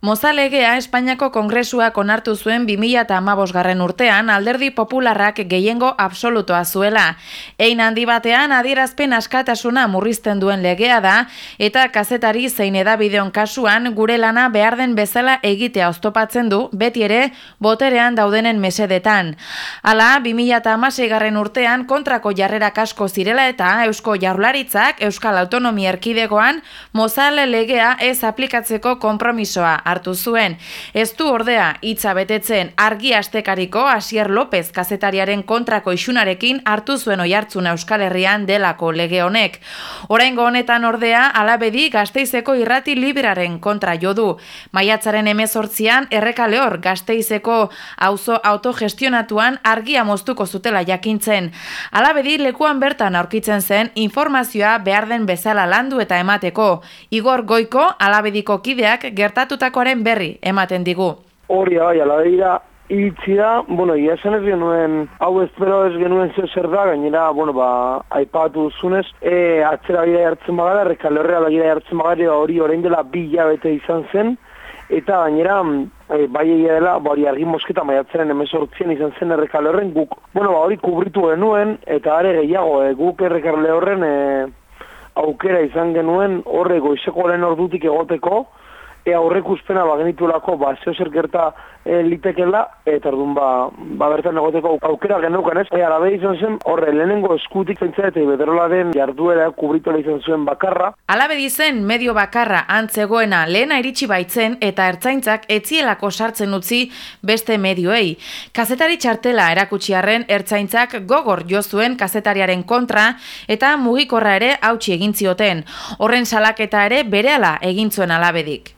Mozalegea Espainiako Kongresuak onartu zuen 2008 garren urtean alderdi popularrak gehiengo absolutoa zuela. Ein handi batean adierazpen askatasuna murrizten duen legea da eta kazetari zein edabideon kasuan gure lana behar den bezala egitea oztopatzen du beti ere boterean daudenen mesedetan. Hala, 2008 garren urtean kontrako jarrera kasko zirela eta Eusko Jaurlaritzak Euskal Autonomia Erkidegoan Mozale legea ez aplikatzeko kompromisoa hartu zuen. Ez du ordea hitza betetzen argi astekariko Asier López kazetariaren kontrako isunarekin hartu zuen oihartzun Euskal Herrian delako lege honek. Oraingo honetan ordea alabedi gazteizeko irrati liberaren kontra jo du. Maiatzaren emezortzian erreka lehor gazteizeko auzo autogestionatuan argia moztuko zutela jakintzen. Alabedi lekuan bertan aurkitzen zen informazioa behar den bezala landu eta emateko. Igor Goiko alabediko kideak gertatutako gertatutakoaren berri ematen digu. Hori bai, ala dira, itzi da, bueno, ia esan ez genuen, hau espero ez genuen zeo zer da, gainera, bueno, ba, aipatu zunez, e, atzera bida jartzen bagara, rekale horrela bida jartzen bagara, hori orain dela bi bete izan zen, eta gainera, e, bai egia dela, ba, hori argi mosketa maiatzeren emezortzien izan zen errekale horren guk, bueno, ba, hori kubritu genuen, eta are gehiago, e, guk errekale horren, e, aukera izan genuen, horre goizeko ordutik egoteko, ea horrek uspena bagenitulako, ba, zeo zer gerta e, litekela, eta erdun ba, ba bertan egoteko aukera geneukan ez. E, arabe izan zen, horre, lehenengo eskutik zentzea eta den jarduera kubritola izan zuen bakarra. Alabe dizen, medio bakarra antzegoena lehena iritsi baitzen eta ertzaintzak etzielako sartzen utzi beste medioei. Kazetari txartela erakutsiarren ertzaintzak gogor jo zuen kazetariaren kontra eta mugikorra ere hautsi egin zioten. Horren salaketa ere berehala egin zuen alabedik.